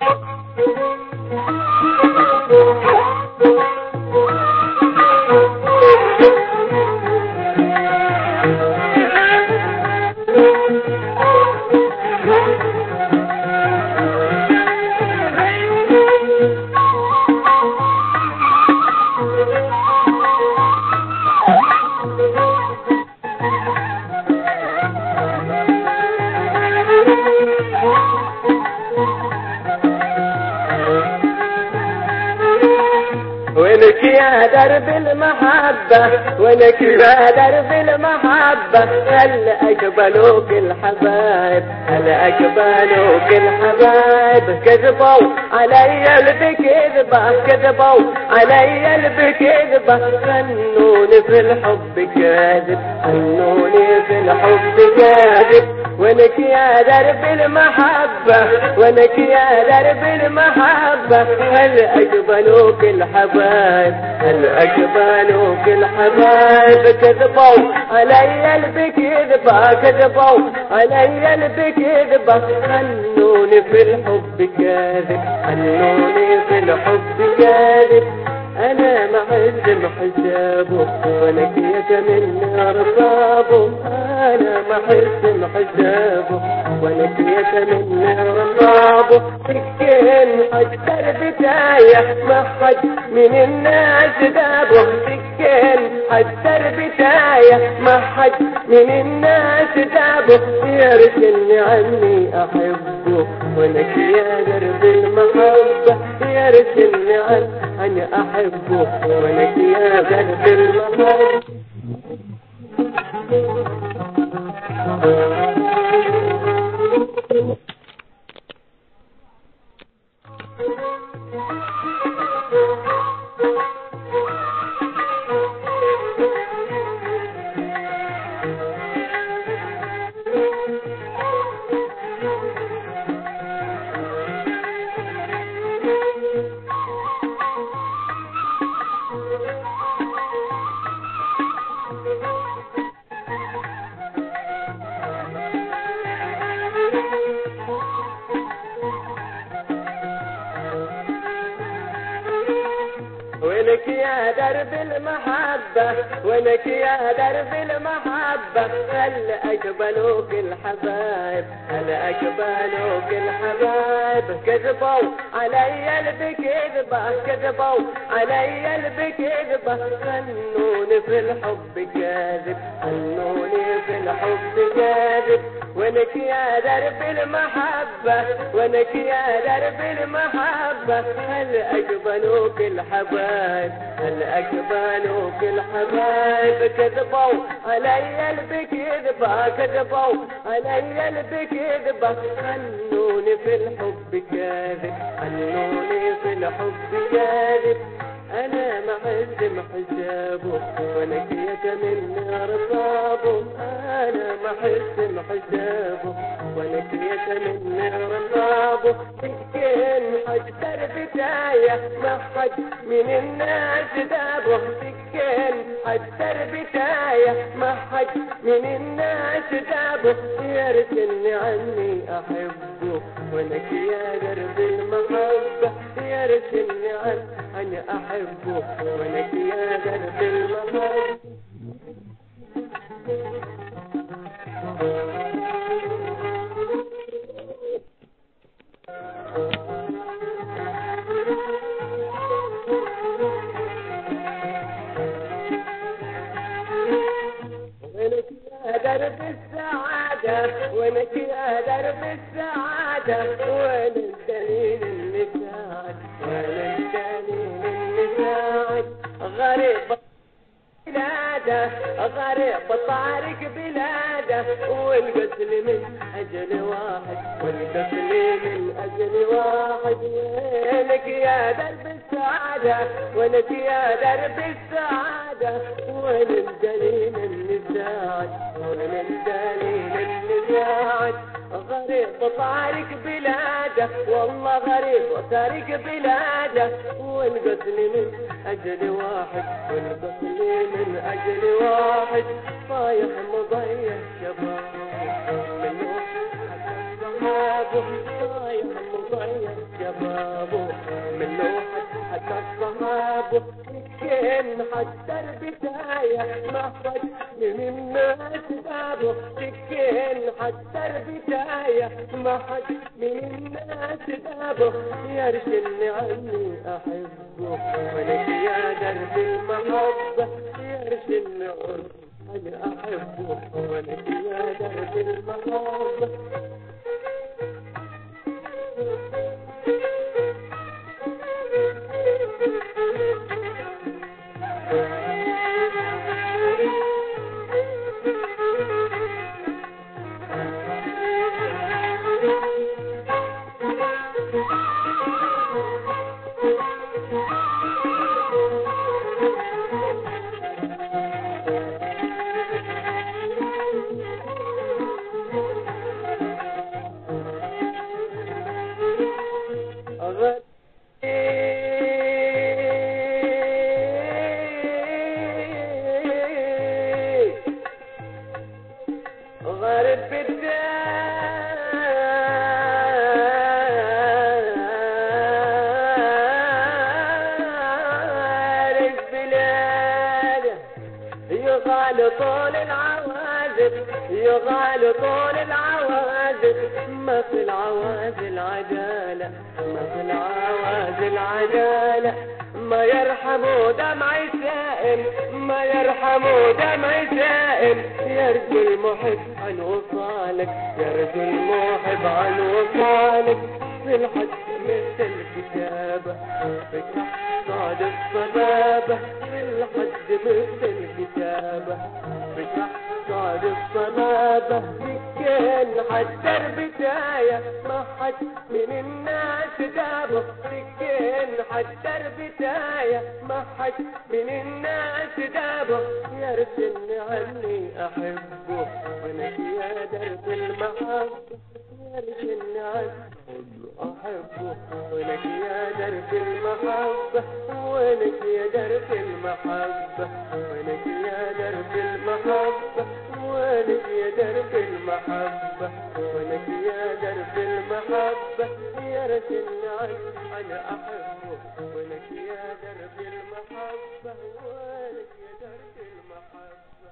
ولك يا درب المحبة ولك يا درب المحبة هل أقبلوك الحبايب؟ هل أقبلوك الحبايب؟ كذبوا علي البكذبة كذبوا علي البكذبة خنوني في الحب كاذب خنوني في الحب كاذب. ولك يا درب المحبة ولك يا درب المحبة هل أقبلوك الحبايب؟ هل أقبلوك الحبايب؟ كذبوا علي البكذبة كذبوا علي البكذبة خلوني في الحب كاذب خلوني في الحب كاذب. أنا معزم حسابه ولك يتمنى رصابه أنا محزم حسابه ولك يتمنى رصابه سكين أكثر بداية ما حد من الناس دابه سكين أكثر بداية ما حد من الناس دابه يرسلني عني احبه ولك يا درب المحبة يرسلني عني احبه ولك يا درب المحبة ولك Hey. يا درب المحبة ولك يا درب المحبة هل أقبلوك الحبايب؟ هل أقبلوك الحبايب؟ كذبوا علي البكذبة كذبوا علي البكذبة خلوني في الحب كاذب خلوني في الحب كاذب. ولك يا درب المحبة ولك يا درب المحبة هل أقبلوك الحبايب؟ هل أقبلوك الحبايب كذبوا. علي البكذبة كذبوا. علي البكذبة خلوني في الحب كاذب خلوني في الحب كاذب. أنا معزم حسابه ولك يتمنى أنا محزم حسابه ولك يتمنى رصابه سكين أكثر بداية حد من الناس دابه سكين أكثر بداية حد من الناس دابه يرسلني عني احبه ولك يا درب المحبة يرسلني عني أحبه ولك يا درب المحبة درب السعادة يا درب السعادة وين الدليل اللي ساعد وين الدليل اللي ساعد غريب بلاده غريب طارق بلاده والقتل من أجل واحد والقتل من أجل واحد. وينك يا درب السعادة وينك يا درب السعادة وين الدليل اللي ساعد غريب طارق بلاده والله غريب طارق بلاده. والقتل من أجل واحد والقتل من أجل واحد. طايح مضيع شباب من ضايع مضيع شبابه من حتى الصحابه سكين حتى البداية خد من الناس بابه حتى البداية ما خد من الناس بابه يرسلني عني أحبه ولك يا درب المحبة يرسلني عني أحبه ولك يا درب المحبة يغال طول العوازل يغال طول العوازل. ما في العوازل عدالة ما في العوازل عدالة. ما يرحموا دمع سائل ما يرحموا دمع سائل يرجو المحب عن وصالك يرجو المحب عن وصالك. في الحج مثل الكتابة فتح صاد الصبابة الحج مثل الكتابة فتح صاد الصبابة سكين حتى البداية ما حد من الناس جابه سكين حتى البداية ما حد من الناس جابه. يرسلني عني أحبه ونك يا درب المحبة مالك العز أحبه ولك يا درب المحبة ولك يا درب المحبة ولك يا درب المحبة ولك يا درب المحبة ولك يا درب المحبة يا رب العز أنا أحبه ولك يا درب المحبة ولك يا درب المحبة